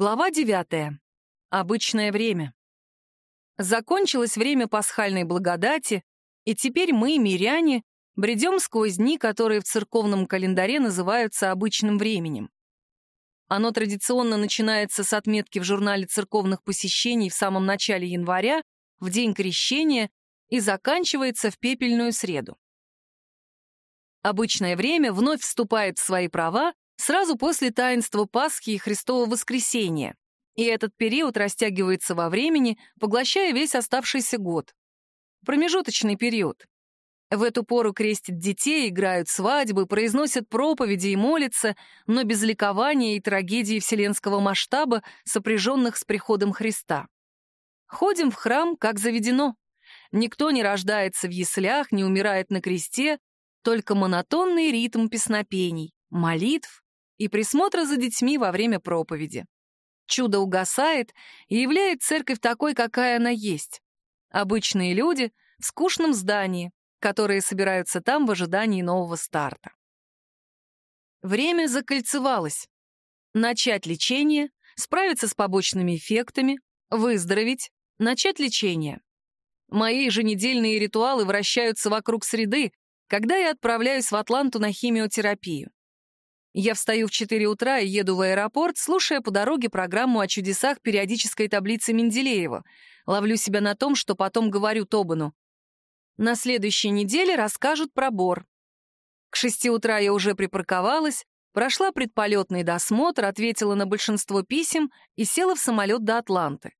Глава 9. Обычное время. Закончилось время пасхальной благодати, и теперь мы, миряне, бредем сквозь дни, которые в церковном календаре называются обычным временем. Оно традиционно начинается с отметки в журнале церковных посещений в самом начале января, в день крещения, и заканчивается в пепельную среду. Обычное время вновь вступает в свои права сразу после таинства Пасхи и Христового воскресения, и этот период растягивается во времени, поглощая весь оставшийся год. Промежуточный период. В эту пору крестят детей, играют свадьбы, произносят проповеди и молятся, но без ликования и трагедии вселенского масштаба, сопряженных с приходом Христа. Ходим в храм, как заведено. Никто не рождается в яслях, не умирает на кресте, только монотонный ритм песнопений, молитв и присмотра за детьми во время проповеди. Чудо угасает и являет церковь такой, какая она есть. Обычные люди в скучном здании, которые собираются там в ожидании нового старта. Время закольцевалось. Начать лечение, справиться с побочными эффектами, выздороветь, начать лечение. Мои еженедельные ритуалы вращаются вокруг среды, когда я отправляюсь в Атланту на химиотерапию. Я встаю в 4 утра и еду в аэропорт, слушая по дороге программу о чудесах периодической таблицы Менделеева. Ловлю себя на том, что потом говорю Тобану. На следующей неделе расскажут про Бор. К 6 утра я уже припарковалась, прошла предполетный досмотр, ответила на большинство писем и села в самолет до Атланты.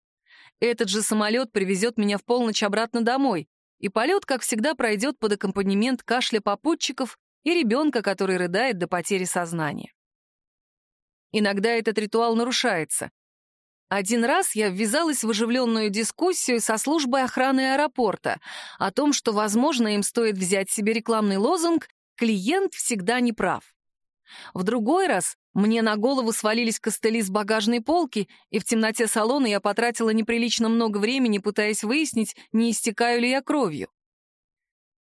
Этот же самолет привезет меня в полночь обратно домой, и полет, как всегда, пройдет под аккомпанемент кашля попутчиков и ребенка, который рыдает до потери сознания. Иногда этот ритуал нарушается. Один раз я ввязалась в оживленную дискуссию со службой охраны аэропорта о том, что, возможно, им стоит взять себе рекламный лозунг «Клиент всегда не прав». В другой раз мне на голову свалились костыли с багажной полки, и в темноте салона я потратила неприлично много времени, пытаясь выяснить, не истекаю ли я кровью.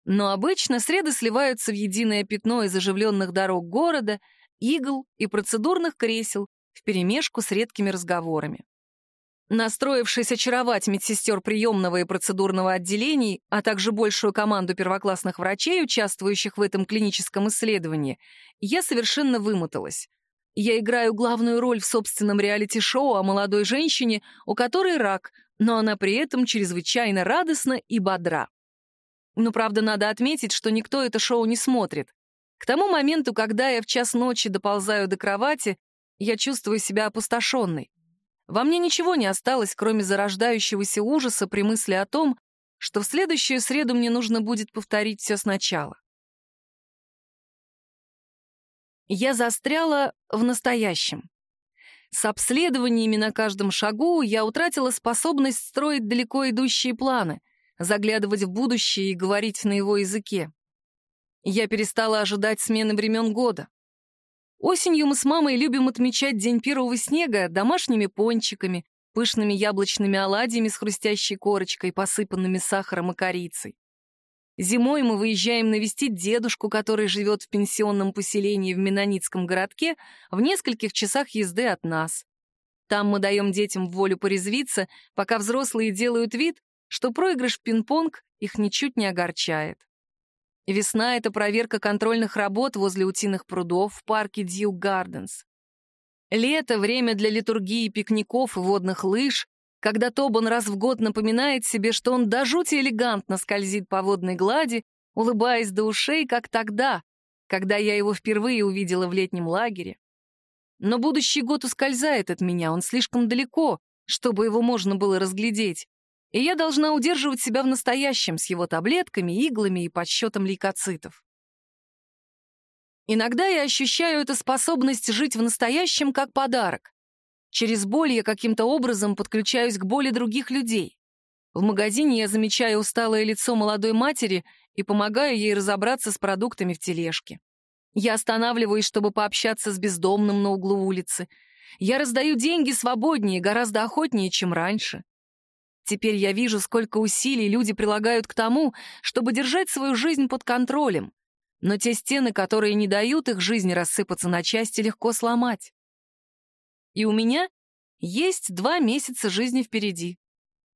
Но обычно среды сливаются в единое пятно из оживленных дорог города, игл и процедурных кресел вперемешку с редкими разговорами. Настроившись очаровать медсестер приемного и процедурного отделений, а также большую команду первоклассных врачей, участвующих в этом клиническом исследовании, я совершенно вымоталась. Я играю главную роль в собственном реалити-шоу о молодой женщине, у которой рак, но она при этом чрезвычайно радостна и бодра. Но, правда, надо отметить, что никто это шоу не смотрит. К тому моменту, когда я в час ночи доползаю до кровати, я чувствую себя опустошенной. Во мне ничего не осталось, кроме зарождающегося ужаса при мысли о том, что в следующую среду мне нужно будет повторить все сначала. Я застряла в настоящем. С обследованиями на каждом шагу я утратила способность строить далеко идущие планы — заглядывать в будущее и говорить на его языке. Я перестала ожидать смены времен года. Осенью мы с мамой любим отмечать день первого снега домашними пончиками, пышными яблочными оладьями с хрустящей корочкой, посыпанными сахаром и корицей. Зимой мы выезжаем навестить дедушку, который живет в пенсионном поселении в Менонитском городке в нескольких часах езды от нас. Там мы даем детям волю порезвиться, пока взрослые делают вид, что проигрыш в пинг-понг их ничуть не огорчает. Весна — это проверка контрольных работ возле утиных прудов в парке Дьюк Гарденс. Лето — время для литургии пикников и водных лыж, когда Тобан раз в год напоминает себе, что он до жути элегантно скользит по водной глади, улыбаясь до ушей, как тогда, когда я его впервые увидела в летнем лагере. Но будущий год ускользает от меня, он слишком далеко, чтобы его можно было разглядеть и я должна удерживать себя в настоящем с его таблетками, иглами и подсчетом лейкоцитов. Иногда я ощущаю эту способность жить в настоящем как подарок. Через боль я каким-то образом подключаюсь к боли других людей. В магазине я замечаю усталое лицо молодой матери и помогаю ей разобраться с продуктами в тележке. Я останавливаюсь, чтобы пообщаться с бездомным на углу улицы. Я раздаю деньги свободнее, гораздо охотнее, чем раньше. Теперь я вижу, сколько усилий люди прилагают к тому, чтобы держать свою жизнь под контролем. Но те стены, которые не дают их жизни рассыпаться на части, легко сломать. И у меня Есть два месяца жизни впереди.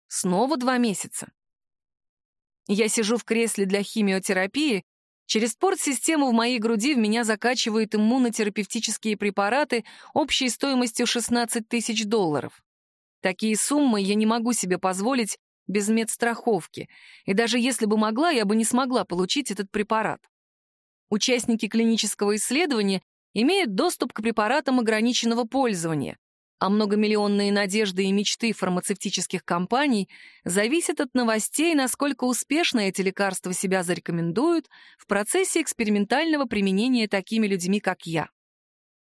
Снова два месяца. Я сижу в кресле для химиотерапии, через порт-систему в моей груди в меня закачивают иммунотерапевтические препараты общей стоимостью 16 тысяч долларов. Такие суммы я не могу себе позволить без медстраховки, и даже если бы могла, я бы не смогла получить этот препарат. Участники клинического исследования имеют доступ к препаратам ограниченного пользования, а многомиллионные надежды и мечты фармацевтических компаний зависят от новостей, насколько успешно эти лекарства себя зарекомендуют в процессе экспериментального применения такими людьми, как я.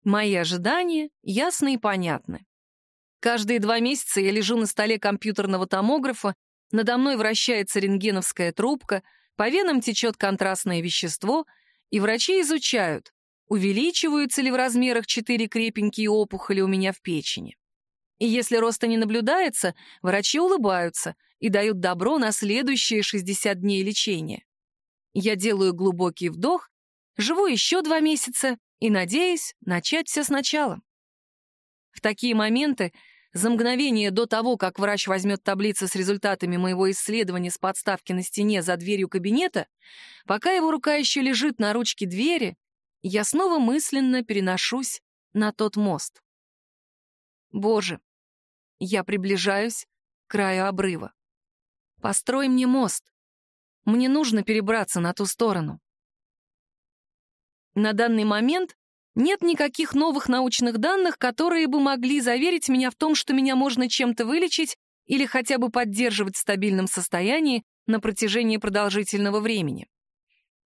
Мои ожидания ясны и понятны. Каждые два месяца я лежу на столе компьютерного томографа, надо мной вращается рентгеновская трубка, по венам течет контрастное вещество, и врачи изучают, увеличиваются ли в размерах четыре крепенькие опухоли у меня в печени. И если роста не наблюдается, врачи улыбаются и дают добро на следующие 60 дней лечения. Я делаю глубокий вдох, живу еще два месяца и надеюсь начать все сначала. В такие моменты, за мгновение до того, как врач возьмет таблицу с результатами моего исследования с подставки на стене за дверью кабинета, пока его рука еще лежит на ручке двери, я снова мысленно переношусь на тот мост. Боже, я приближаюсь к краю обрыва. Построй мне мост. Мне нужно перебраться на ту сторону. На данный момент нет никаких новых научных данных, которые бы могли заверить меня в том, что меня можно чем-то вылечить или хотя бы поддерживать в стабильном состоянии на протяжении продолжительного времени.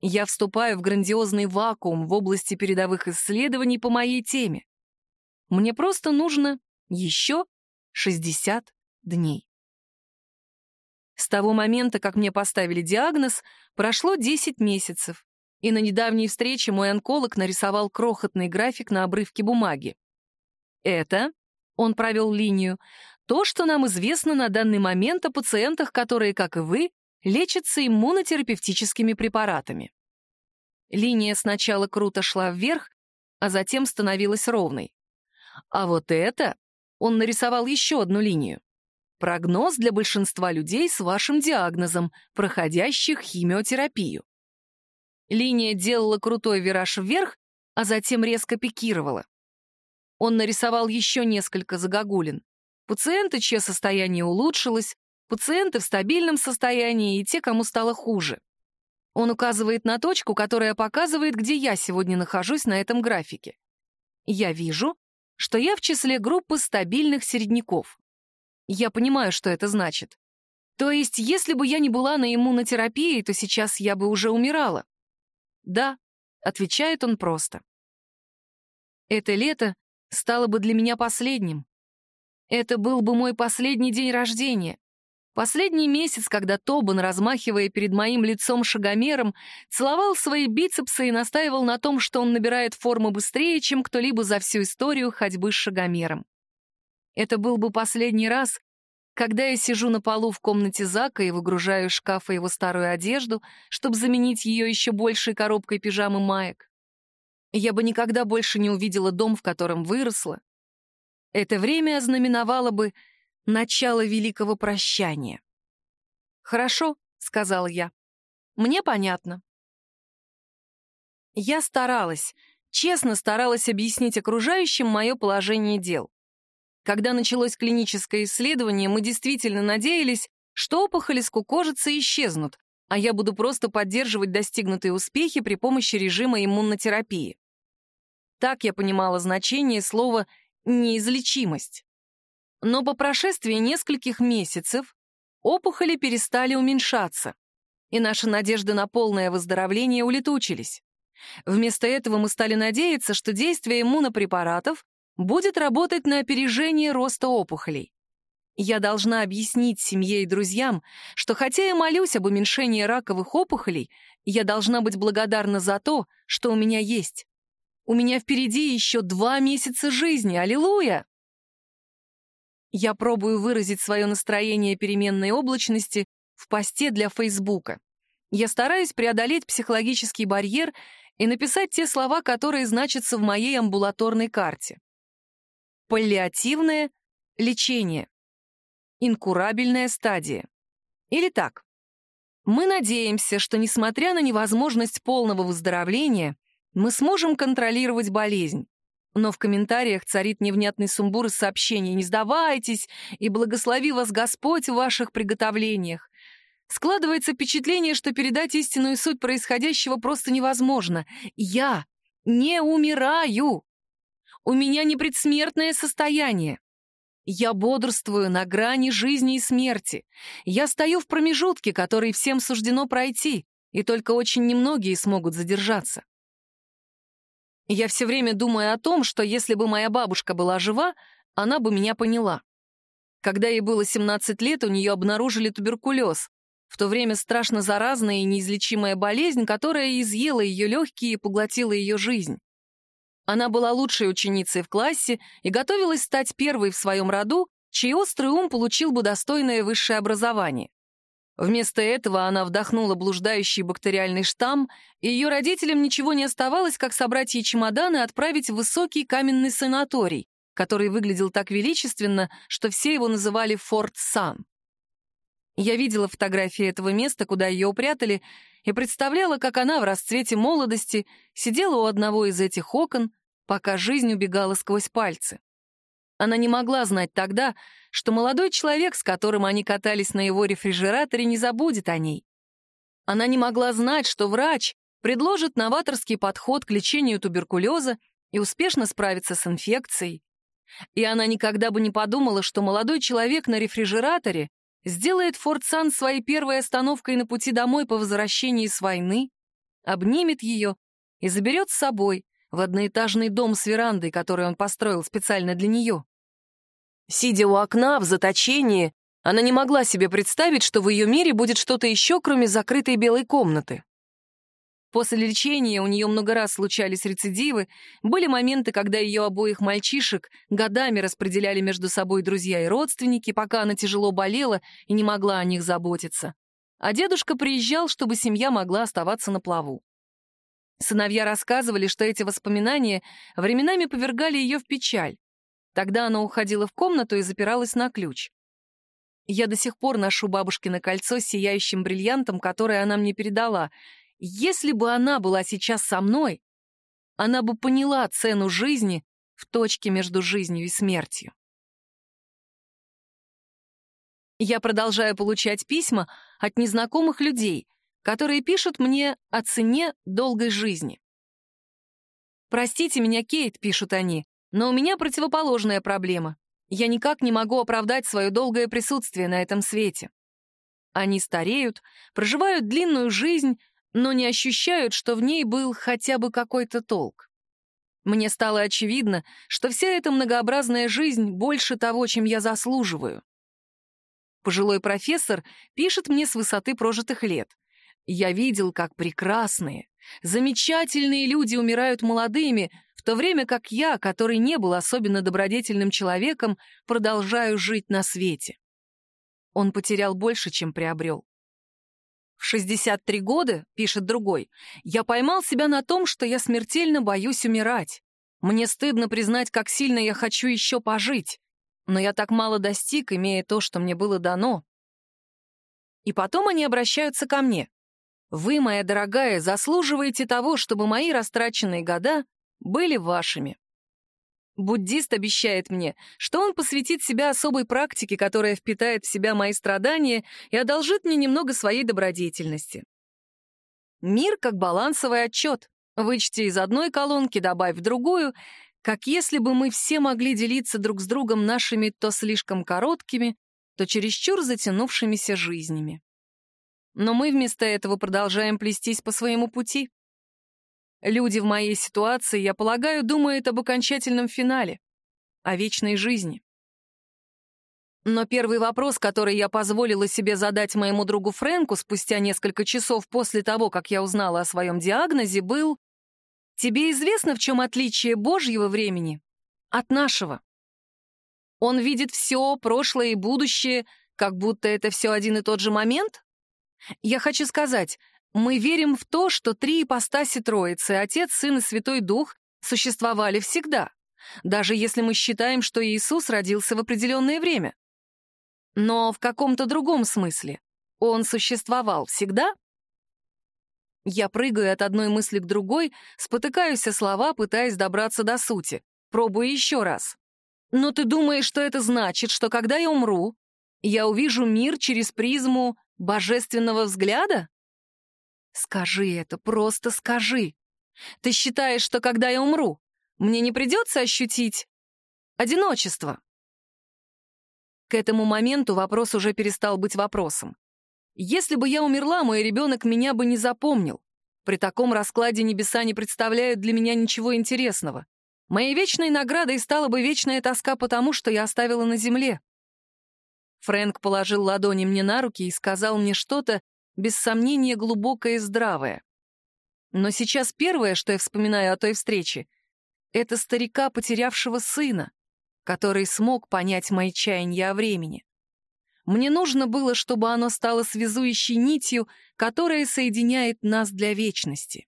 Я вступаю в грандиозный вакуум в области передовых исследований по моей теме. Мне просто нужно еще 60 дней. С того момента, как мне поставили диагноз, прошло 10 месяцев, и на недавней встрече мой онколог нарисовал крохотный график на обрывке бумаги. Это, он провел линию, то, что нам известно на данный момент о пациентах, которые, как и вы, лечится иммунотерапевтическими препаратами. Линия сначала круто шла вверх, а затем становилась ровной. А вот это он нарисовал еще одну линию. Прогноз для большинства людей с вашим диагнозом, проходящих химиотерапию. Линия делала крутой вираж вверх, а затем резко пикировала. Он нарисовал еще несколько загогулин. Пациенты, чье состояние улучшилось, пациенты в стабильном состоянии и те, кому стало хуже. Он указывает на точку, которая показывает, где я сегодня нахожусь на этом графике. Я вижу, что я в числе группы стабильных середняков. Я понимаю, что это значит. То есть, если бы я не была на иммунотерапии, то сейчас я бы уже умирала. Да, отвечает он просто. Это лето стало бы для меня последним. Это был бы мой последний день рождения. Последний месяц, когда Тобан, размахивая перед моим лицом шагомером, целовал свои бицепсы и настаивал на том, что он набирает форму быстрее, чем кто-либо за всю историю ходьбы с шагомером. Это был бы последний раз, когда я сижу на полу в комнате Зака и выгружаю из шкафа его старую одежду, чтобы заменить ее еще большей коробкой пижамы маек. Я бы никогда больше не увидела дом, в котором выросла. Это время ознаменовало бы начало великого прощания. «Хорошо», — сказала я. «Мне понятно». Я старалась, честно старалась объяснить окружающим мое положение дел. Когда началось клиническое исследование, мы действительно надеялись, что опухоли скукожатся и исчезнут, а я буду просто поддерживать достигнутые успехи при помощи режима иммунотерапии. Так я понимала значение слова «неизлечимость». Но по прошествии нескольких месяцев опухоли перестали уменьшаться, и наши надежды на полное выздоровление улетучились. Вместо этого мы стали надеяться, что действие иммунопрепаратов будет работать на опережение роста опухолей. Я должна объяснить семье и друзьям, что хотя я молюсь об уменьшении раковых опухолей, я должна быть благодарна за то, что у меня есть. У меня впереди еще два месяца жизни, аллилуйя! Я пробую выразить свое настроение переменной облачности в посте для Фейсбука. Я стараюсь преодолеть психологический барьер и написать те слова, которые значатся в моей амбулаторной карте. Паллиативное Лечение. Инкурабельная стадия. Или так. Мы надеемся, что, несмотря на невозможность полного выздоровления, мы сможем контролировать болезнь. Но в комментариях царит невнятный сумбур из сообщений «Не сдавайтесь» и «Благослови вас Господь в ваших приготовлениях». Складывается впечатление, что передать истинную суть происходящего просто невозможно. Я не умираю. У меня не предсмертное состояние. Я бодрствую на грани жизни и смерти. Я стою в промежутке, который всем суждено пройти, и только очень немногие смогут задержаться. Я все время думаю о том, что если бы моя бабушка была жива, она бы меня поняла. Когда ей было 17 лет, у нее обнаружили туберкулез. В то время страшно заразная и неизлечимая болезнь, которая изъела ее легкие и поглотила ее жизнь. Она была лучшей ученицей в классе и готовилась стать первой в своем роду, чей острый ум получил бы достойное высшее образование. Вместо этого она вдохнула блуждающий бактериальный штамм, и ее родителям ничего не оставалось, как собрать ей чемодан и отправить в высокий каменный санаторий, который выглядел так величественно, что все его называли Форт Сан. Я видела фотографии этого места, куда ее упрятали, и представляла, как она в расцвете молодости сидела у одного из этих окон, пока жизнь убегала сквозь пальцы. Она не могла знать тогда, что молодой человек, с которым они катались на его рефрижераторе, не забудет о ней. Она не могла знать, что врач предложит новаторский подход к лечению туберкулеза и успешно справится с инфекцией. И она никогда бы не подумала, что молодой человек на рефрижераторе сделает Форт Сан своей первой остановкой на пути домой по возвращении с войны, обнимет ее и заберет с собой в одноэтажный дом с верандой, который он построил специально для нее. Сидя у окна в заточении, она не могла себе представить, что в ее мире будет что-то еще, кроме закрытой белой комнаты. После лечения у нее много раз случались рецидивы, были моменты, когда ее обоих мальчишек годами распределяли между собой друзья и родственники, пока она тяжело болела и не могла о них заботиться. А дедушка приезжал, чтобы семья могла оставаться на плаву. Сыновья рассказывали, что эти воспоминания временами повергали ее в печаль. Тогда она уходила в комнату и запиралась на ключ. Я до сих пор ношу бабушкино кольцо с сияющим бриллиантом, которое она мне передала — если бы она была сейчас со мной, она бы поняла цену жизни в точке между жизнью и смертью. Я продолжаю получать письма от незнакомых людей, которые пишут мне о цене долгой жизни. «Простите меня, Кейт», — пишут они, «но у меня противоположная проблема. Я никак не могу оправдать свое долгое присутствие на этом свете». Они стареют, проживают длинную жизнь, но не ощущают, что в ней был хотя бы какой-то толк. Мне стало очевидно, что вся эта многообразная жизнь больше того, чем я заслуживаю. Пожилой профессор пишет мне с высоты прожитых лет. Я видел, как прекрасные, замечательные люди умирают молодыми, в то время как я, который не был особенно добродетельным человеком, продолжаю жить на свете. Он потерял больше, чем приобрел. В 63 года, пишет другой, я поймал себя на том, что я смертельно боюсь умирать. Мне стыдно признать, как сильно я хочу еще пожить. Но я так мало достиг, имея то, что мне было дано. И потом они обращаются ко мне. Вы, моя дорогая, заслуживаете того, чтобы мои растраченные года были вашими. Буддист обещает мне, что он посвятит себя особой практике, которая впитает в себя мои страдания и одолжит мне немного своей добродетельности. Мир как балансовый отчет. Вычти из одной колонки, добавь в другую, как если бы мы все могли делиться друг с другом нашими то слишком короткими, то чересчур затянувшимися жизнями. Но мы вместо этого продолжаем плестись по своему пути. Люди в моей ситуации, я полагаю, думают об окончательном финале, о вечной жизни. Но первый вопрос, который я позволила себе задать моему другу Фрэнку спустя несколько часов после того, как я узнала о своем диагнозе, был «Тебе известно, в чем отличие Божьего времени от нашего?» Он видит все, прошлое и будущее, как будто это все один и тот же момент? Я хочу сказать, мы верим в то, что три ипостаси Троицы, Отец, Сын и Святой Дух, существовали всегда. даже если мы считаем, что Иисус родился в определенное время. Но в каком-то другом смысле. Он существовал всегда? Я прыгаю от одной мысли к другой, спотыкаюсь о слова, пытаясь добраться до сути. Пробую еще раз. Но ты думаешь, что это значит, что когда я умру, я увижу мир через призму божественного взгляда? Скажи это, просто скажи. Ты считаешь, что когда я умру, мне не придется ощутить одиночество? К этому моменту вопрос уже перестал быть вопросом. Если бы я умерла, мой ребенок меня бы не запомнил. При таком раскладе небеса не представляют для меня ничего интересного. Моей вечной наградой стала бы вечная тоска потому, что я оставила на земле. Фрэнк положил ладони мне на руки и сказал мне что-то, без сомнения, глубокое и здравое. Но сейчас первое, что я вспоминаю о той встрече, это старика, потерявшего сына, который смог понять мои чаяния о времени. Мне нужно было, чтобы оно стало связующей нитью, которая соединяет нас для вечности.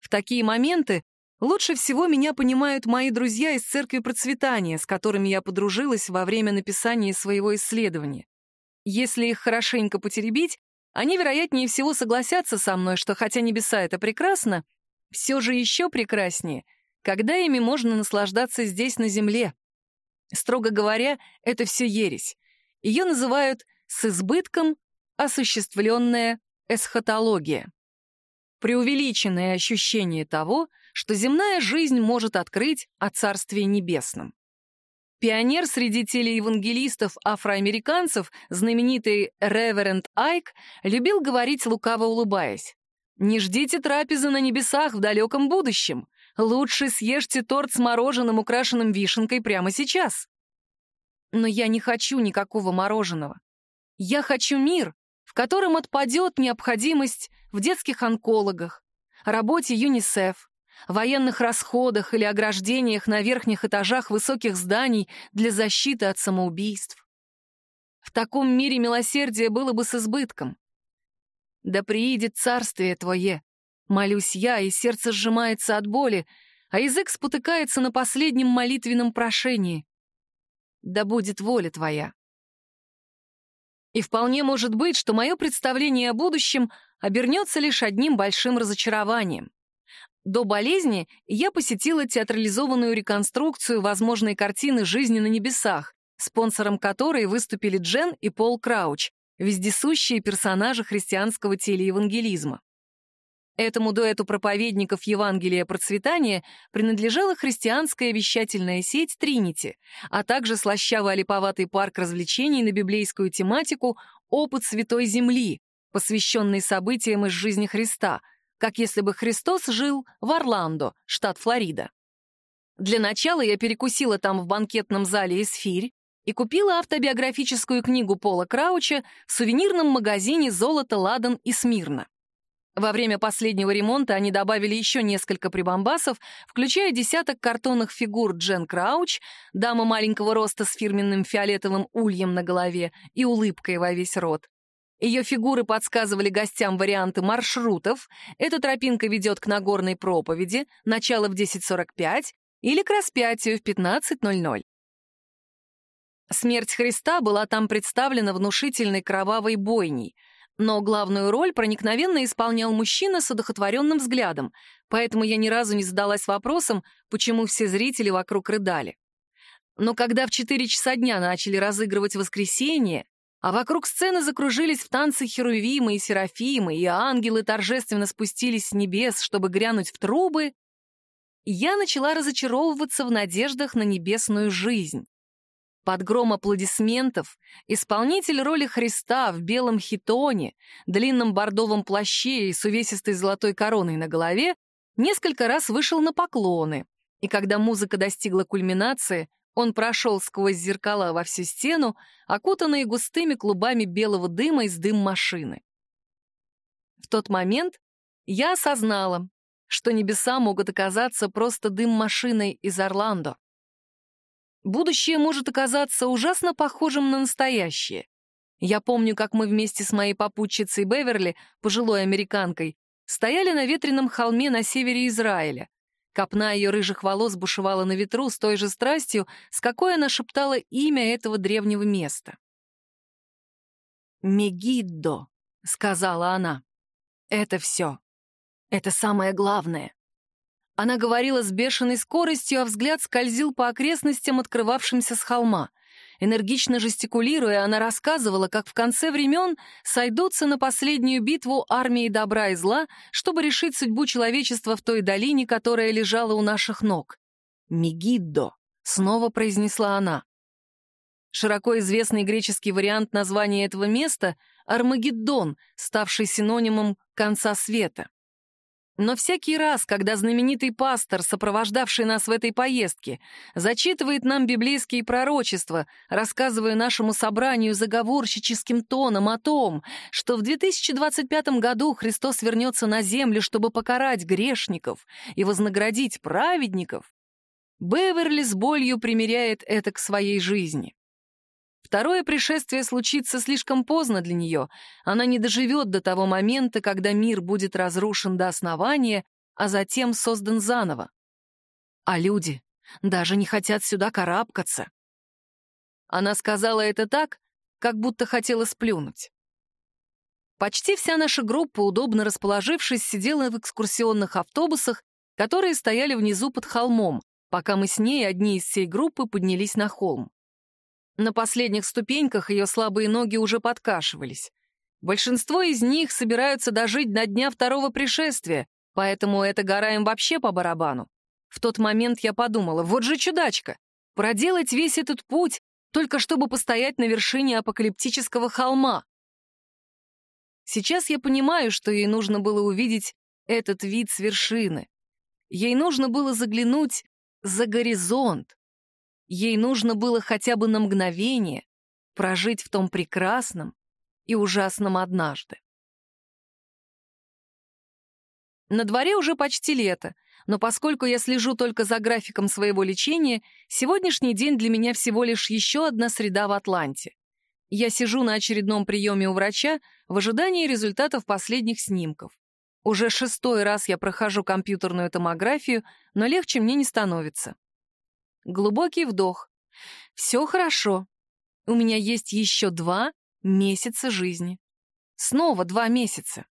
В такие моменты лучше всего меня понимают мои друзья из Церкви Процветания, с которыми я подружилась во время написания своего исследования. Если их хорошенько потеребить, они, вероятнее всего, согласятся со мной, что хотя небеса — это прекрасно, все же еще прекраснее, когда ими можно наслаждаться здесь, на земле. Строго говоря, это все ересь. Ее называют с избытком осуществленная эсхатология. Преувеличенное ощущение того, что земная жизнь может открыть о Царстве Небесном. Пионер среди телеевангелистов-афроамериканцев, знаменитый Реверенд Айк, любил говорить, лукаво улыбаясь. «Не ждите трапезы на небесах в далеком будущем. Лучше съешьте торт с мороженым, украшенным вишенкой, прямо сейчас». Но я не хочу никакого мороженого. Я хочу мир, в котором отпадет необходимость в детских онкологах, работе ЮНИСЕФ, военных расходах или ограждениях на верхних этажах высоких зданий для защиты от самоубийств. В таком мире милосердие было бы с избытком. «Да приидет царствие твое», — молюсь я, и сердце сжимается от боли, а язык спотыкается на последнем молитвенном прошении да будет воля твоя. И вполне может быть, что мое представление о будущем обернется лишь одним большим разочарованием. До болезни я посетила театрализованную реконструкцию возможной картины «Жизни на небесах», спонсором которой выступили Джен и Пол Крауч, вездесущие персонажи христианского телеевангелизма. Этому дуэту проповедников Евангелия процветания принадлежала христианская вещательная сеть «Тринити», а также слащавый олиповатый парк развлечений на библейскую тематику «Опыт Святой Земли», посвященный событиям из жизни Христа, как если бы Христос жил в Орландо, штат Флорида. Для начала я перекусила там в банкетном зале «Эсфирь», и купила автобиографическую книгу Пола Крауча в сувенирном магазине «Золото, ладан и смирно». Во время последнего ремонта они добавили еще несколько прибамбасов, включая десяток картонных фигур Джен Крауч, дама маленького роста с фирменным фиолетовым ульем на голове и улыбкой во весь рот. Ее фигуры подсказывали гостям варианты маршрутов. Эта тропинка ведет к Нагорной проповеди, начало в 10.45 или к распятию в 15.00. Смерть Христа была там представлена внушительной кровавой бойней — но главную роль проникновенно исполнял мужчина с одухотворенным взглядом, поэтому я ни разу не задалась вопросом, почему все зрители вокруг рыдали. Но когда в 4 часа дня начали разыгрывать воскресенье, а вокруг сцены закружились в танце херувимы и серафимы, и ангелы торжественно спустились с небес, чтобы грянуть в трубы, я начала разочаровываться в надеждах на небесную жизнь. Под гром аплодисментов исполнитель роли Христа в белом хитоне, длинном бордовом плаще и с увесистой золотой короной на голове несколько раз вышел на поклоны, и когда музыка достигла кульминации, он прошел сквозь зеркала во всю стену, окутанные густыми клубами белого дыма из дым машины. В тот момент я осознала, что небеса могут оказаться просто дым машиной из Орландо. Будущее может оказаться ужасно похожим на настоящее. Я помню, как мы вместе с моей попутчицей Беверли, пожилой американкой, стояли на ветреном холме на севере Израиля, Копна ее рыжих волос бушевала на ветру с той же страстью, с какой она шептала имя этого древнего места. «Мегиддо», — сказала она. «Это все. Это самое главное». Она говорила с бешеной скоростью, а взгляд скользил по окрестностям, открывавшимся с холма. Энергично жестикулируя, она рассказывала, как в конце времен сойдутся на последнюю битву армии добра и зла, чтобы решить судьбу человечества в той долине, которая лежала у наших ног. «Мегиддо», — снова произнесла она. Широко известный греческий вариант названия этого места — Армагеддон, ставший синонимом «конца света». Но всякий раз, когда знаменитый пастор, сопровождавший нас в этой поездке, зачитывает нам библейские пророчества, рассказывая нашему собранию заговорщическим тоном о том, что в 2025 году Христос вернется на землю, чтобы покарать грешников и вознаградить праведников, Беверли с болью примеряет это к своей жизни. Второе пришествие случится слишком поздно для нее. Она не доживет до того момента, когда мир будет разрушен до основания, а затем создан заново. А люди даже не хотят сюда карабкаться. Она сказала это так, как будто хотела сплюнуть. Почти вся наша группа, удобно расположившись, сидела в экскурсионных автобусах, которые стояли внизу под холмом, пока мы с ней, одни из всей группы, поднялись на холм. На последних ступеньках ее слабые ноги уже подкашивались. Большинство из них собираются дожить до дня второго пришествия, поэтому эта гора им вообще по барабану. В тот момент я подумала, вот же чудачка, проделать весь этот путь, только чтобы постоять на вершине апокалиптического холма. Сейчас я понимаю, что ей нужно было увидеть этот вид с вершины. Ей нужно было заглянуть за горизонт. Ей нужно было хотя бы на мгновение прожить в том прекрасном и ужасном однажды. На дворе уже почти лето, но поскольку я слежу только за графиком своего лечения, сегодняшний день для меня всего лишь еще одна среда в Атланте. Я сижу на очередном приеме у врача в ожидании результатов последних снимков. Уже шестой раз я прохожу компьютерную томографию, но легче мне не становится. Глубокий вдох. Все хорошо. У меня есть еще два месяца жизни. Снова два месяца.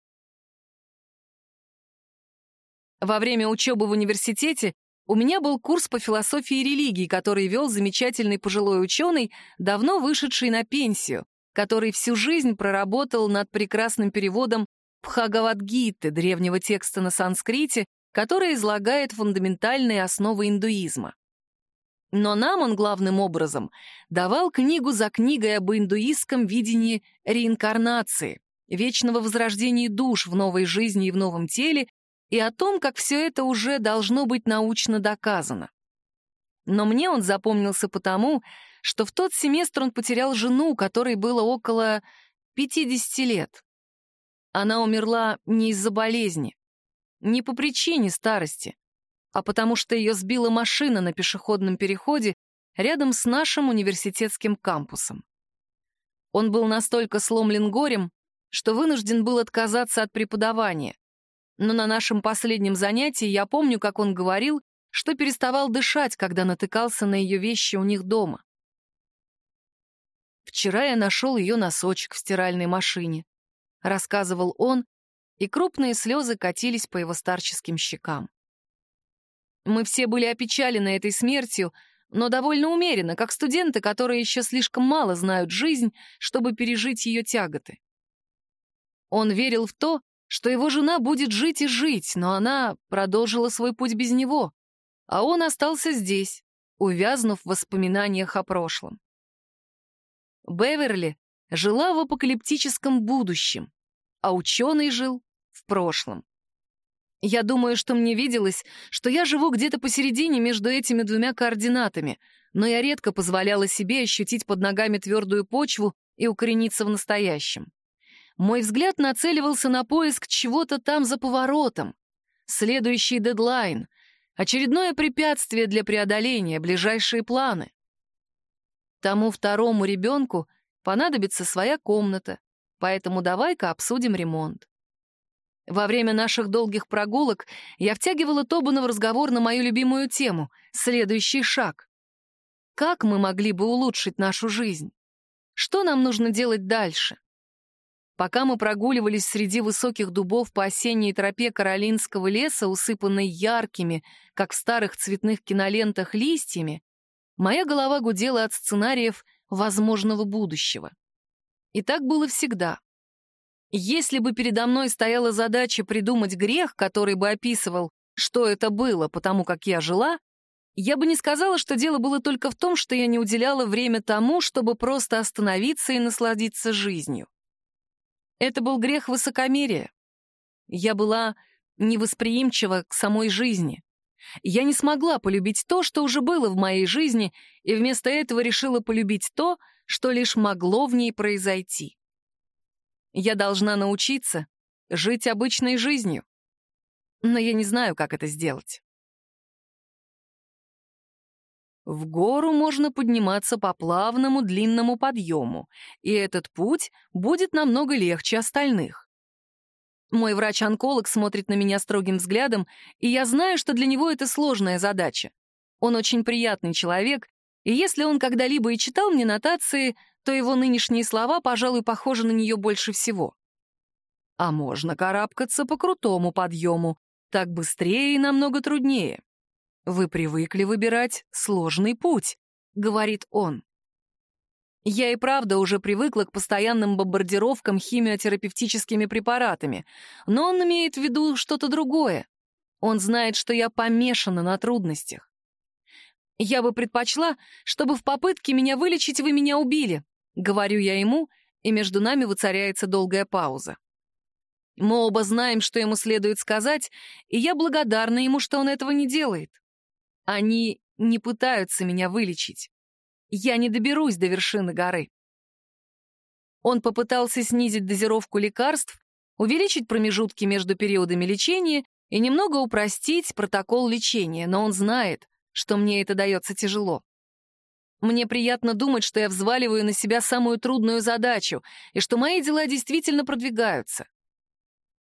Во время учебы в университете у меня был курс по философии религии, который вел замечательный пожилой ученый, давно вышедший на пенсию, который всю жизнь проработал над прекрасным переводом Бхагавадгиты, древнего текста на санскрите, который излагает фундаментальные основы индуизма. Но нам он главным образом давал книгу за книгой об индуистском видении реинкарнации, вечного возрождения душ в новой жизни и в новом теле, и о том, как все это уже должно быть научно доказано. Но мне он запомнился потому, что в тот семестр он потерял жену, которой было около 50 лет. Она умерла не из-за болезни, не по причине старости, а потому что ее сбила машина на пешеходном переходе рядом с нашим университетским кампусом. Он был настолько сломлен горем, что вынужден был отказаться от преподавания. Но на нашем последнем занятии я помню, как он говорил, что переставал дышать, когда натыкался на ее вещи у них дома. «Вчера я нашел ее носочек в стиральной машине», — рассказывал он, и крупные слезы катились по его старческим щекам. Мы все были опечалены этой смертью, но довольно умеренно, как студенты, которые еще слишком мало знают жизнь, чтобы пережить ее тяготы. Он верил в то, что его жена будет жить и жить, но она продолжила свой путь без него, а он остался здесь, увязнув в воспоминаниях о прошлом. Беверли жила в апокалиптическом будущем, а ученый жил в прошлом. Я думаю, что мне виделось, что я живу где-то посередине между этими двумя координатами, но я редко позволяла себе ощутить под ногами твердую почву и укорениться в настоящем. Мой взгляд нацеливался на поиск чего-то там за поворотом. Следующий дедлайн, очередное препятствие для преодоления, ближайшие планы. Тому второму ребенку понадобится своя комната, поэтому давай-ка обсудим ремонт. Во время наших долгих прогулок я втягивала Тобана в разговор на мою любимую тему — следующий шаг. Как мы могли бы улучшить нашу жизнь? Что нам нужно делать дальше? Пока мы прогуливались среди высоких дубов по осенней тропе Каролинского леса, усыпанной яркими, как в старых цветных кинолентах, листьями, моя голова гудела от сценариев возможного будущего. И так было всегда. Если бы передо мной стояла задача придумать грех, который бы описывал, что это было, потому как я жила, я бы не сказала, что дело было только в том, что я не уделяла время тому, чтобы просто остановиться и насладиться жизнью. Это был грех высокомерия. Я была невосприимчива к самой жизни. Я не смогла полюбить то, что уже было в моей жизни, и вместо этого решила полюбить то, что лишь могло в ней произойти. Я должна научиться жить обычной жизнью. Но я не знаю, как это сделать. В гору можно подниматься по плавному длинному подъему, и этот путь будет намного легче остальных. Мой врач-онколог смотрит на меня строгим взглядом, и я знаю, что для него это сложная задача. Он очень приятный человек, и если он когда-либо и читал мне нотации, то его нынешние слова, пожалуй, похожи на нее больше всего. А можно карабкаться по крутому подъему, так быстрее и намного труднее. «Вы привыкли выбирать сложный путь», — говорит он. Я и правда уже привыкла к постоянным бомбардировкам химиотерапевтическими препаратами, но он имеет в виду что-то другое. Он знает, что я помешана на трудностях. Я бы предпочла, чтобы в попытке меня вылечить вы меня убили, говорю я ему, и между нами воцаряется долгая пауза. Мы оба знаем, что ему следует сказать, и я благодарна ему, что он этого не делает. Они не пытаются меня вылечить. Я не доберусь до вершины горы. Он попытался снизить дозировку лекарств, увеличить промежутки между периодами лечения и немного упростить протокол лечения, но он знает, что мне это дается тяжело. Мне приятно думать, что я взваливаю на себя самую трудную задачу и что мои дела действительно продвигаются.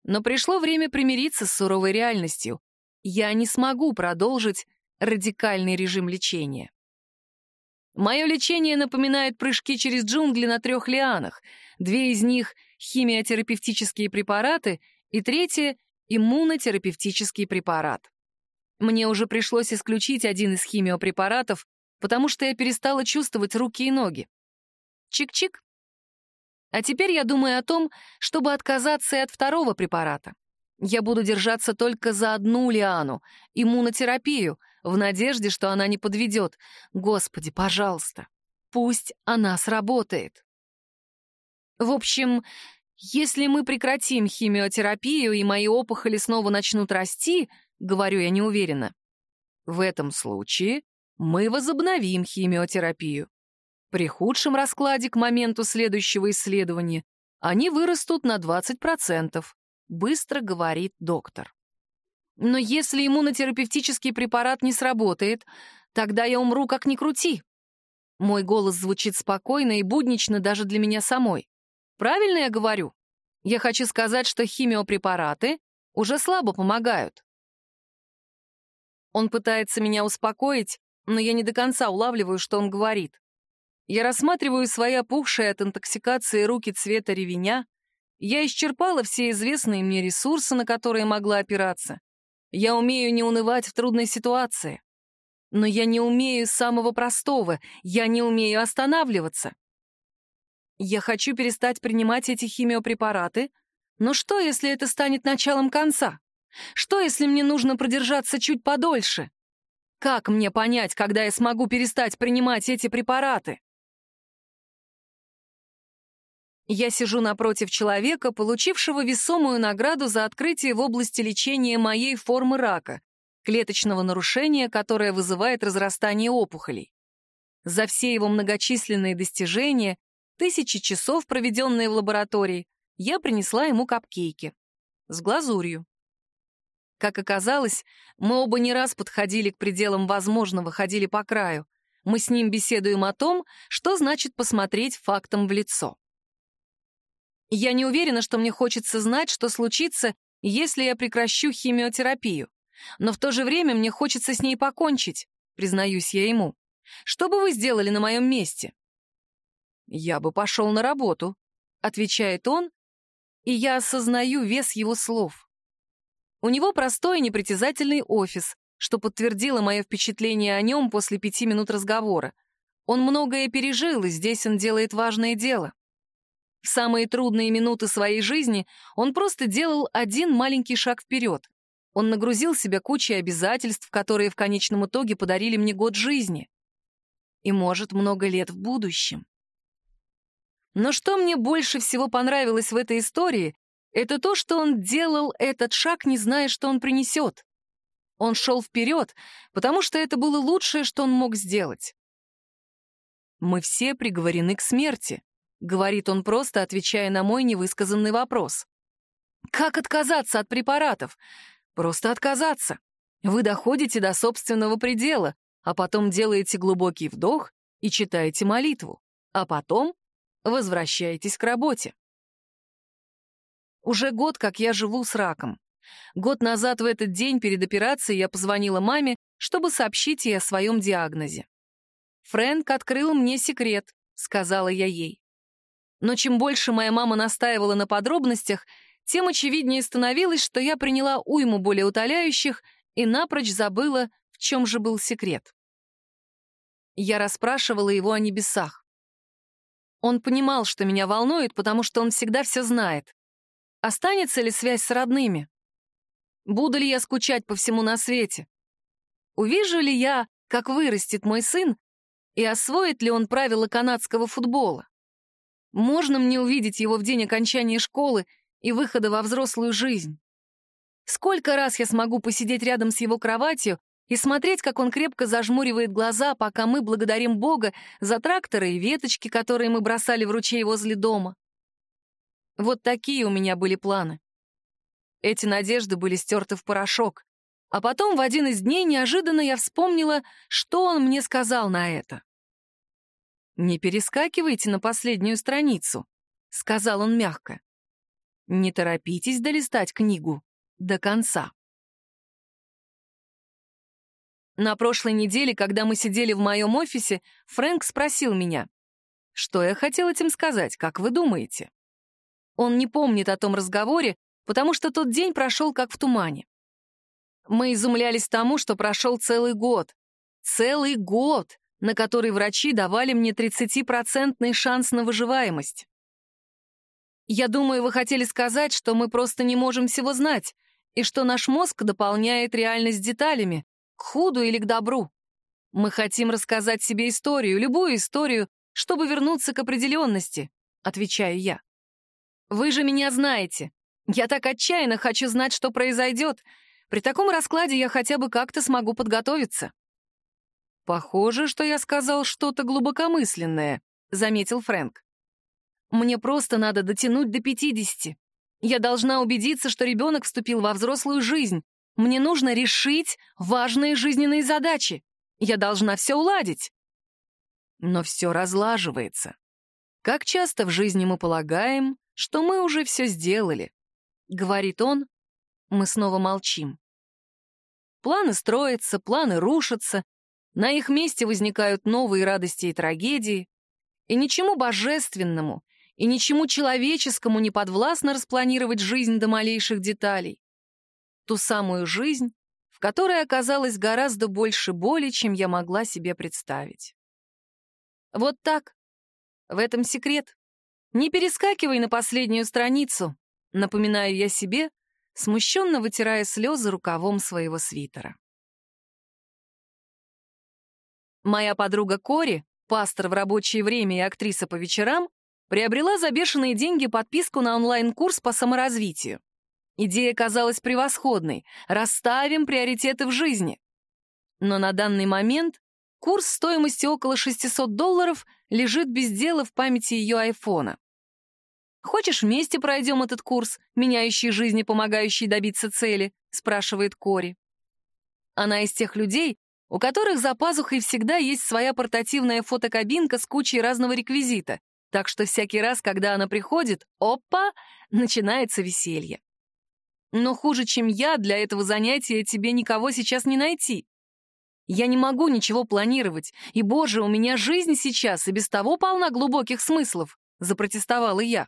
Но пришло время примириться с суровой реальностью. Я не смогу продолжить радикальный режим лечения. Мое лечение напоминает прыжки через джунгли на трех лианах. Две из них — химиотерапевтические препараты, и третья — иммунотерапевтический препарат. Мне уже пришлось исключить один из химиопрепаратов, потому что я перестала чувствовать руки и ноги. Чик-чик. А теперь я думаю о том, чтобы отказаться и от второго препарата. Я буду держаться только за одну лиану — иммунотерапию — в надежде, что она не подведет. Господи, пожалуйста, пусть она сработает. В общем, если мы прекратим химиотерапию и мои опухоли снова начнут расти, говорю я неуверенно, в этом случае мы возобновим химиотерапию. При худшем раскладе к моменту следующего исследования они вырастут на 20%, быстро говорит доктор. Но если иммунотерапевтический препарат не сработает, тогда я умру как ни крути. Мой голос звучит спокойно и буднично даже для меня самой. Правильно я говорю? Я хочу сказать, что химиопрепараты уже слабо помогают. Он пытается меня успокоить, но я не до конца улавливаю, что он говорит. Я рассматриваю свои опухшие от интоксикации руки цвета ревеня. Я исчерпала все известные мне ресурсы, на которые могла опираться. Я умею не унывать в трудной ситуации. Но я не умею самого простого, я не умею останавливаться. Я хочу перестать принимать эти химиопрепараты, но что, если это станет началом конца? Что, если мне нужно продержаться чуть подольше? Как мне понять, когда я смогу перестать принимать эти препараты? Я сижу напротив человека, получившего весомую награду за открытие в области лечения моей формы рака, клеточного нарушения, которое вызывает разрастание опухолей. За все его многочисленные достижения, тысячи часов, проведенные в лаборатории, я принесла ему капкейки. С глазурью. Как оказалось, мы оба не раз подходили к пределам возможного, ходили по краю. Мы с ним беседуем о том, что значит посмотреть фактом в лицо. Я не уверена, что мне хочется знать, что случится, если я прекращу химиотерапию. Но в то же время мне хочется с ней покончить, признаюсь я ему. Что бы вы сделали на моем месте? Я бы пошел на работу, отвечает он, и я осознаю вес его слов. У него простой и непритязательный офис, что подтвердило мое впечатление о нем после пяти минут разговора. Он многое пережил, и здесь он делает важное дело. В самые трудные минуты своей жизни он просто делал один маленький шаг вперед. Он нагрузил себя кучей обязательств, которые в конечном итоге подарили мне год жизни. И, может, много лет в будущем. Но что мне больше всего понравилось в этой истории, это то, что он делал этот шаг, не зная, что он принесет. Он шел вперед, потому что это было лучшее, что он мог сделать. «Мы все приговорены к смерти», — говорит он просто, отвечая на мой невысказанный вопрос. «Как отказаться от препаратов? Просто отказаться. Вы доходите до собственного предела, а потом делаете глубокий вдох и читаете молитву, а потом возвращаетесь к работе. Уже год, как я живу с раком. Год назад в этот день перед операцией я позвонила маме, чтобы сообщить ей о своем диагнозе. «Фрэнк открыл мне секрет», — сказала я ей. Но чем больше моя мама настаивала на подробностях, тем очевиднее становилось, что я приняла уйму более утоляющих и напрочь забыла, в чем же был секрет. Я расспрашивала его о небесах. Он понимал, что меня волнует, потому что он всегда все знает. Останется ли связь с родными? Буду ли я скучать по всему на свете? Увижу ли я, как вырастет мой сын, и освоит ли он правила канадского футбола? Можно мне увидеть его в день окончания школы и выхода во взрослую жизнь? Сколько раз я смогу посидеть рядом с его кроватью и смотреть, как он крепко зажмуривает глаза, пока мы благодарим Бога за тракторы и веточки, которые мы бросали в ручей возле дома. Вот такие у меня были планы. Эти надежды были стерты в порошок. А потом в один из дней неожиданно я вспомнила, что он мне сказал на это. «Не перескакивайте на последнюю страницу», — сказал он мягко. «Не торопитесь долистать книгу до конца». На прошлой неделе, когда мы сидели в моем офисе, Фрэнк спросил меня, что я хотел этим сказать, как вы думаете? Он не помнит о том разговоре, потому что тот день прошел как в тумане. Мы изумлялись тому, что прошел целый год. Целый год, на который врачи давали мне 30-процентный шанс на выживаемость. Я думаю, вы хотели сказать, что мы просто не можем всего знать, и что наш мозг дополняет реальность деталями, к худу или к добру. Мы хотим рассказать себе историю, любую историю, чтобы вернуться к определенности, отвечаю я. Вы же меня знаете. Я так отчаянно хочу знать, что произойдет. При таком раскладе я хотя бы как-то смогу подготовиться. Похоже, что я сказал что-то глубокомысленное, заметил Фрэнк. Мне просто надо дотянуть до 50. Я должна убедиться, что ребенок вступил во взрослую жизнь, мне нужно решить важные жизненные задачи. Я должна все уладить. Но все разлаживается. Как часто в жизни мы полагаем, что мы уже все сделали? Говорит он, мы снова молчим. Планы строятся, планы рушатся, на их месте возникают новые радости и трагедии, и ничему божественному, и ничему человеческому не подвластно распланировать жизнь до малейших деталей ту самую жизнь, в которой оказалось гораздо больше боли, чем я могла себе представить. Вот так. В этом секрет. Не перескакивай на последнюю страницу, напоминаю я себе, смущенно вытирая слезы рукавом своего свитера. Моя подруга Кори, пастор в рабочее время и актриса по вечерам, приобрела за бешеные деньги подписку на онлайн-курс по саморазвитию. Идея казалась превосходной. Расставим приоритеты в жизни. Но на данный момент курс стоимостью около 600 долларов лежит без дела в памяти ее айфона. «Хочешь, вместе пройдем этот курс, меняющий жизни, помогающий добиться цели?» — спрашивает Кори. Она из тех людей, у которых за пазухой всегда есть своя портативная фотокабинка с кучей разного реквизита, так что всякий раз, когда она приходит, опа, начинается веселье. Но хуже, чем я, для этого занятия тебе никого сейчас не найти. Я не могу ничего планировать, и, боже, у меня жизнь сейчас и без того полна глубоких смыслов», — запротестовала я.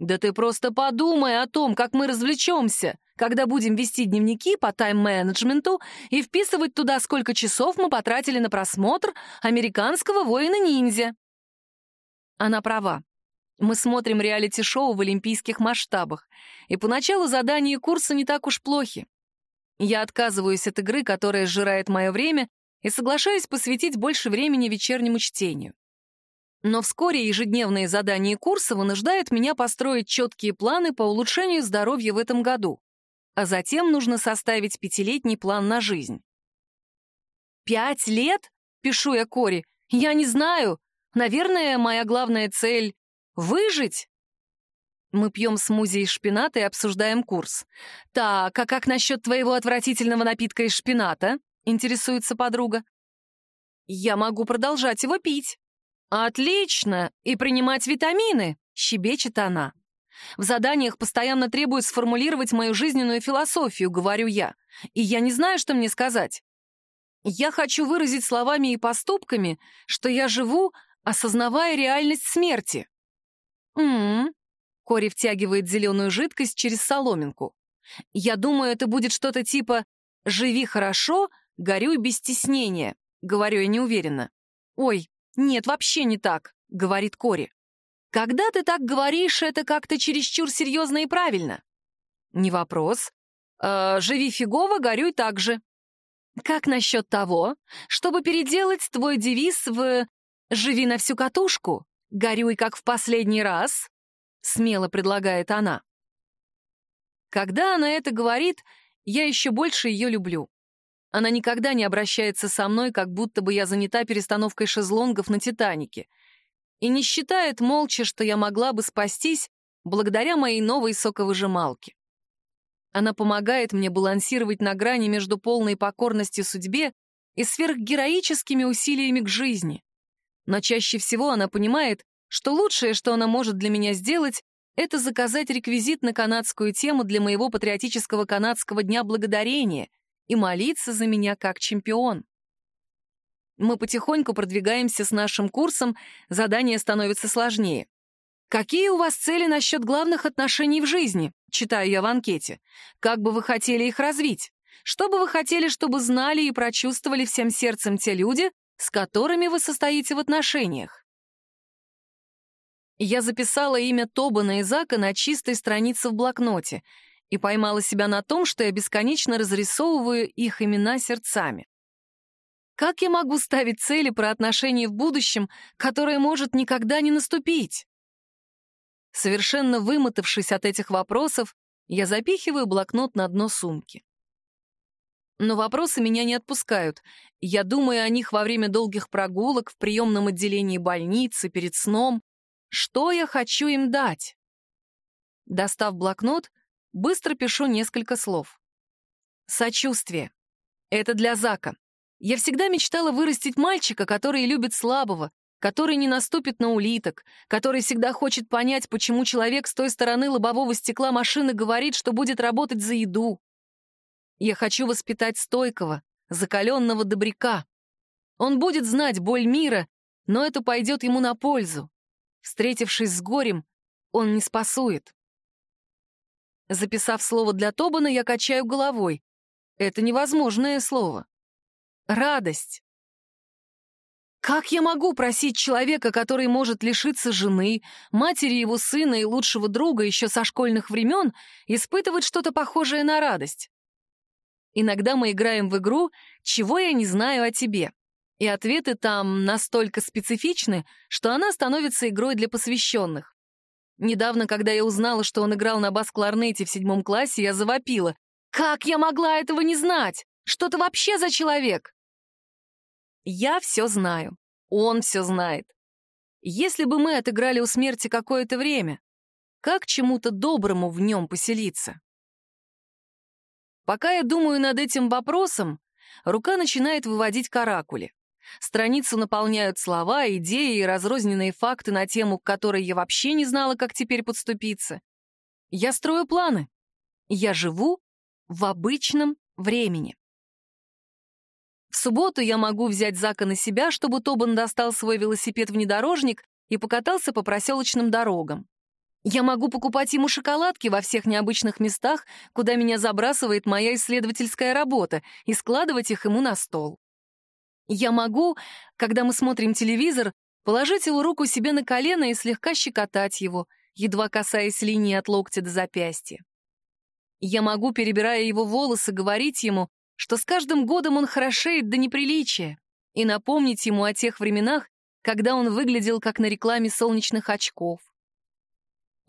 «Да ты просто подумай о том, как мы развлечемся, когда будем вести дневники по тайм-менеджменту и вписывать туда, сколько часов мы потратили на просмотр американского воина-ниндзя». Она права. Мы смотрим реалити-шоу в олимпийских масштабах, и поначалу задания курса не так уж плохи. Я отказываюсь от игры, которая сжирает мое время, и соглашаюсь посвятить больше времени вечернему чтению. Но вскоре ежедневные задания курса вынуждают меня построить четкие планы по улучшению здоровья в этом году, а затем нужно составить пятилетний план на жизнь. «Пять лет?» — пишу я Кори. «Я не знаю. Наверное, моя главная цель — выжить». Мы пьем смузи из шпината и обсуждаем курс. «Так, а как насчет твоего отвратительного напитка из шпината?» — интересуется подруга. «Я могу продолжать его пить». «Отлично! И принимать витамины!» — щебечет она. В заданиях постоянно требуют сформулировать мою жизненную философию, говорю я. И я не знаю, что мне сказать. Я хочу выразить словами и поступками, что я живу, осознавая реальность смерти. М-м, Кори втягивает зеленую жидкость через соломинку. «Я думаю, это будет что-то типа «живи хорошо, горюй без стеснения», — говорю я неуверенно. «Ой, нет, вообще не так», — говорит Кори. «Когда ты так говоришь, это как-то чересчур серьезно и правильно». «Не вопрос. Э, живи фигово, горюй так же». «Как насчет того, чтобы переделать твой девиз в «живи на всю катушку», горюй как в последний раз», — смело предлагает она. Когда она это говорит, я еще больше ее люблю. Она никогда не обращается со мной, как будто бы я занята перестановкой шезлонгов на «Титанике», и не считает молча, что я могла бы спастись благодаря моей новой соковыжималке. Она помогает мне балансировать на грани между полной покорностью судьбе и сверхгероическими усилиями к жизни. Но чаще всего она понимает, что лучшее, что она может для меня сделать, это заказать реквизит на канадскую тему для моего патриотического канадского дня благодарения и молиться за меня как чемпион. Мы потихоньку продвигаемся с нашим курсом, задание становится сложнее. «Какие у вас цели насчет главных отношений в жизни?» — читаю я в анкете. «Как бы вы хотели их развить? Что бы вы хотели, чтобы знали и прочувствовали всем сердцем те люди, с которыми вы состоите в отношениях?» Я записала имя Тобана и Зака на чистой странице в блокноте и поймала себя на том, что я бесконечно разрисовываю их имена сердцами. Как я могу ставить цели про отношения в будущем, которое может никогда не наступить? Совершенно вымотавшись от этих вопросов, я запихиваю блокнот на дно сумки. Но вопросы меня не отпускают. Я думаю о них во время долгих прогулок в приемном отделении больницы, перед сном. Что я хочу им дать? Достав блокнот, быстро пишу несколько слов. Сочувствие. Это для Зака. Я всегда мечтала вырастить мальчика, который любит слабого, который не наступит на улиток, который всегда хочет понять, почему человек с той стороны лобового стекла машины говорит, что будет работать за еду. Я хочу воспитать стойкого, закаленного добряка. Он будет знать боль мира, но это пойдет ему на пользу. Встретившись с горем, он не спасует. Записав слово для Тобана, я качаю головой. Это невозможное слово. Радость. Как я могу просить человека, который может лишиться жены, матери его сына и лучшего друга еще со школьных времен, испытывать что-то похожее на радость? Иногда мы играем в игру «Чего я не знаю о тебе?» и ответы там настолько специфичны, что она становится игрой для посвященных. Недавно, когда я узнала, что он играл на бас-кларнете в седьмом классе, я завопила. «Как я могла этого не знать? Что ты вообще за человек?» Я все знаю. Он все знает. Если бы мы отыграли у смерти какое-то время, как чему-то доброму в нем поселиться? Пока я думаю над этим вопросом, рука начинает выводить каракули. Страницу наполняют слова, идеи и разрозненные факты на тему, к которой я вообще не знала, как теперь подступиться. Я строю планы. Я живу в обычном времени. В субботу я могу взять Зака на себя, чтобы Тобан достал свой велосипед-внедорожник и покатался по проселочным дорогам. Я могу покупать ему шоколадки во всех необычных местах, куда меня забрасывает моя исследовательская работа, и складывать их ему на стол. Я могу, когда мы смотрим телевизор, положить его руку себе на колено и слегка щекотать его, едва касаясь линии от локтя до запястья. Я могу, перебирая его волосы, говорить ему, что с каждым годом он хорошеет до неприличия, и напомнить ему о тех временах, когда он выглядел как на рекламе солнечных очков.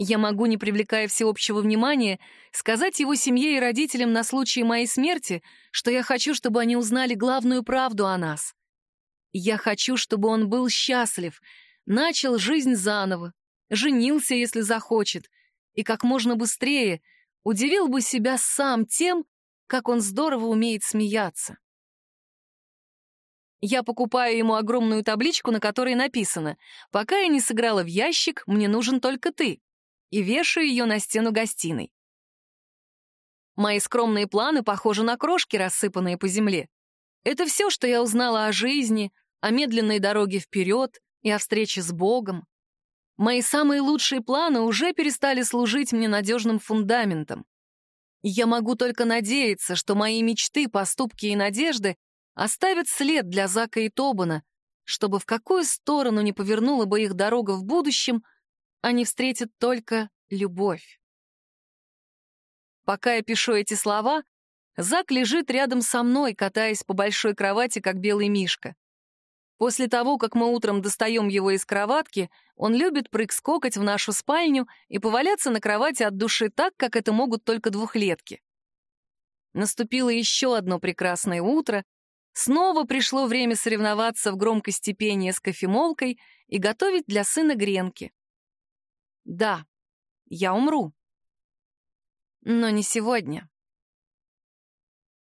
Я могу, не привлекая всеобщего внимания, сказать его семье и родителям на случай моей смерти, что я хочу, чтобы они узнали главную правду о нас. Я хочу, чтобы он был счастлив, начал жизнь заново, женился, если захочет, и как можно быстрее удивил бы себя сам тем, как он здорово умеет смеяться. Я покупаю ему огромную табличку, на которой написано «Пока я не сыграла в ящик, мне нужен только ты» и вешаю ее на стену гостиной. Мои скромные планы похожи на крошки, рассыпанные по земле. Это все, что я узнала о жизни, о медленной дороге вперед и о встрече с Богом. Мои самые лучшие планы уже перестали служить мне надежным фундаментом. Я могу только надеяться, что мои мечты, поступки и надежды оставят след для Зака и Тобана, чтобы в какую сторону не повернула бы их дорога в будущем — они встретят только любовь. Пока я пишу эти слова, Зак лежит рядом со мной, катаясь по большой кровати, как белый мишка. После того, как мы утром достаем его из кроватки, он любит прыг-скокать в нашу спальню и поваляться на кровати от души так, как это могут только двухлетки. Наступило еще одно прекрасное утро. Снова пришло время соревноваться в громкости пения с кофемолкой и готовить для сына гренки. Да, я умру. Но не сегодня.